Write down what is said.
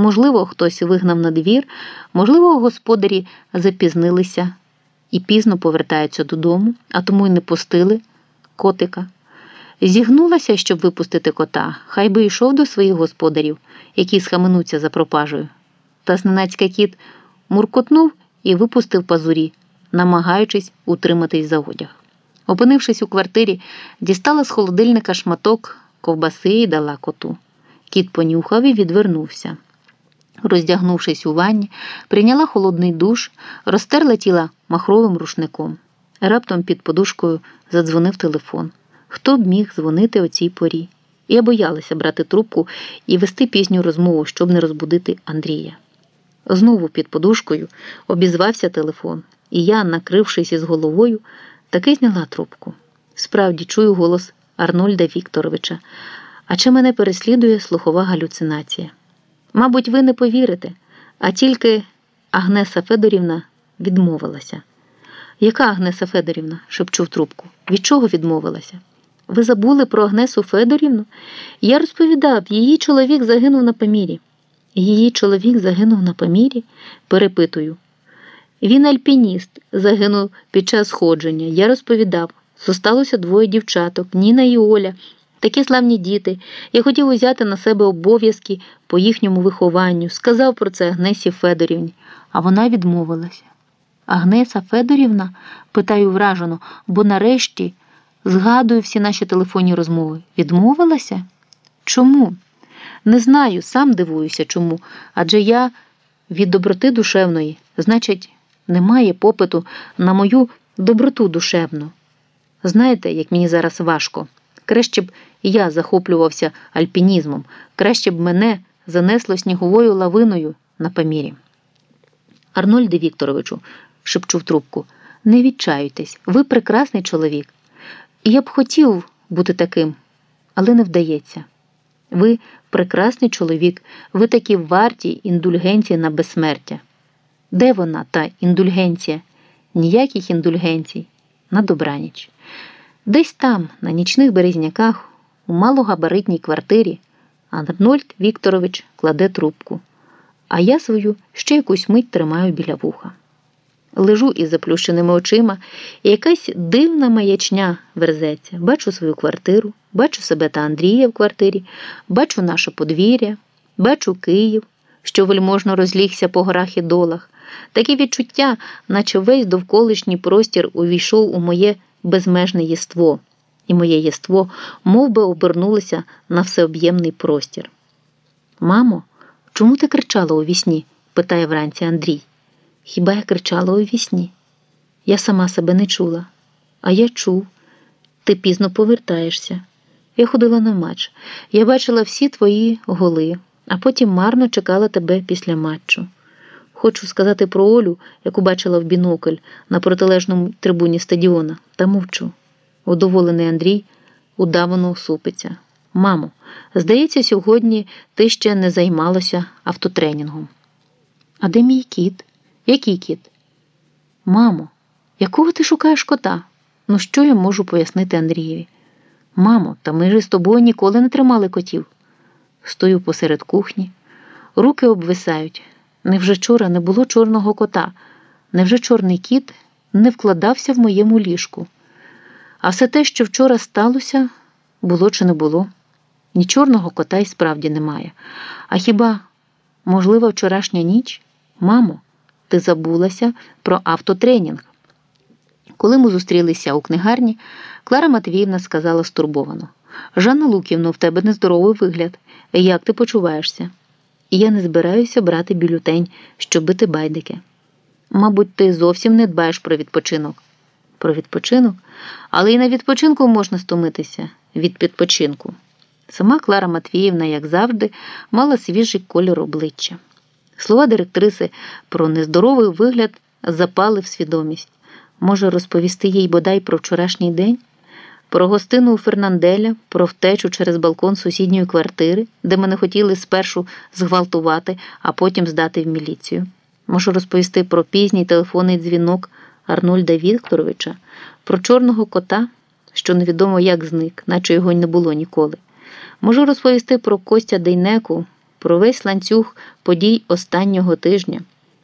Можливо, хтось вигнав на двір, можливо, господарі запізнилися і пізно повертаються додому, а тому й не пустили котика. Зігнулася, щоб випустити кота, хай би йшов до своїх господарів, які схаменуться за пропажею. Та зненацька кіт муркотнув і випустив пазурі, намагаючись утриматись за одяг. Опинившись у квартирі, дістала з холодильника шматок ковбаси і дала коту. Кіт понюхав і відвернувся. Роздягнувшись у ванні, прийняла холодний душ, розтерла тіла махровим рушником. Раптом під подушкою задзвонив телефон. Хто б міг дзвонити о цій порі? Я боялася брати трубку і вести пізню розмову, щоб не розбудити Андрія. Знову під подушкою обізвався телефон, і я, накрившись із головою, таки зняла трубку. Справді чую голос Арнольда Вікторовича, а чи мене переслідує слухова галюцинація. Мабуть, ви не повірите, а тільки Агнеса Федорівна відмовилася. Яка Агнеса Федорівна? шепчу в трубку. Від чого відмовилася? Ви забули про Агнесу Федорівну? Я розповідав, її чоловік загинув на Памірі. Її чоловік загинув на Памірі? Перепитую. Він альпініст, загинув під час ходження. Я розповідав. Зосталося двоє дівчаток, Ніна і Оля. Такі славні діти. Я хотів узяти на себе обов'язки по їхньому вихованню, сказав про це Агнесі Федорівні, а вона відмовилася. Агнеса Федорівна? питаю вражено, бо нарешті згадую всі наші телефонні розмови. Відмовилася? Чому? Не знаю, сам дивуюся чому. Адже я від доброти душевної, значить, немає попиту на мою доброту душевну. Знаєте, як мені зараз важко. Краще б я захоплювався альпінізмом, краще б мене занесло сніговою лавиною на памірі. Арнольде Вікторовичу, шепчу в трубку, не відчаюйтесь, ви прекрасний чоловік. Я б хотів бути таким, але не вдається. Ви прекрасний чоловік, ви такі варті індульгенції на безсмертя. Де вона, та індульгенція? Ніяких індульгенцій. На добраніч. Десь там, на нічних березняках, у малогабаритній квартирі, Арнольд Вікторович кладе трубку, а я свою ще якусь мить тримаю біля вуха. Лежу із заплющеними очима, і якась дивна маячня верзеться. Бачу свою квартиру, бачу себе та Андрія в квартирі, бачу наше подвір'я, бачу Київ, що вельможно розлігся по горах і долах. Таке відчуття, наче весь довколишній простір увійшов у моє безмежне єство, і моє єство мов би, обернулося на всеоб'ємний простір. Мамо, чому ти кричала у вісні? питає вранці Андрій. Хіба я кричала у вісні? Я сама себе не чула, а я чув. Ти пізно повертаєшся. Я ходила на матч. Я бачила всі твої голи, а потім марно чекала тебе після матчу. Хочу сказати про Олю, яку бачила в бінокль на протилежному трибуні стадіона, та мовчу. Удоволений Андрій удавано супиться. Мамо, здається, сьогодні ти ще не займалася автотренінгом. А де мій кіт? Який кіт? Мамо, якого ти шукаєш кота? Ну, що я можу пояснити Андрієві? Мамо, та ми ж з тобою ніколи не тримали котів. Стою посеред кухні, руки обвисають. Невже вчора не було чорного кота? Невже чорний кіт не вкладався в моєму ліжку? А все те, що вчора сталося, було чи не було? Ні чорного кота й справді немає. А хіба, можлива, вчорашня ніч? Мамо, ти забулася про автотренінг. Коли ми зустрілися у книгарні, Клара Матвіївна сказала стурбовано: Жанна Луківна, в тебе нездоровий вигляд. Як ти почуваєшся? І я не збираюся брати бюлютень, щоб бити байдики. Мабуть, ти зовсім не дбаєш про відпочинок. Про відпочинок? Але і на відпочинку можна стомитися від підпочинку. Сама Клара Матвіївна, як завжди, мала свіжий кольор обличчя. Слова директриси про нездоровий вигляд запали в свідомість. Може розповісти їй бодай про вчорашній день, про гостину у Фернанделя, про втечу через балкон сусідньої квартири, де мене хотіли спершу зґвалтувати, а потім здати в міліцію. Можу розповісти про пізній телефонний дзвінок Арнольда Вікторовича, про чорного кота, що невідомо як зник, наче його й не було ніколи. Можу розповісти про Костя Дейнеку про весь ланцюг подій останнього тижня.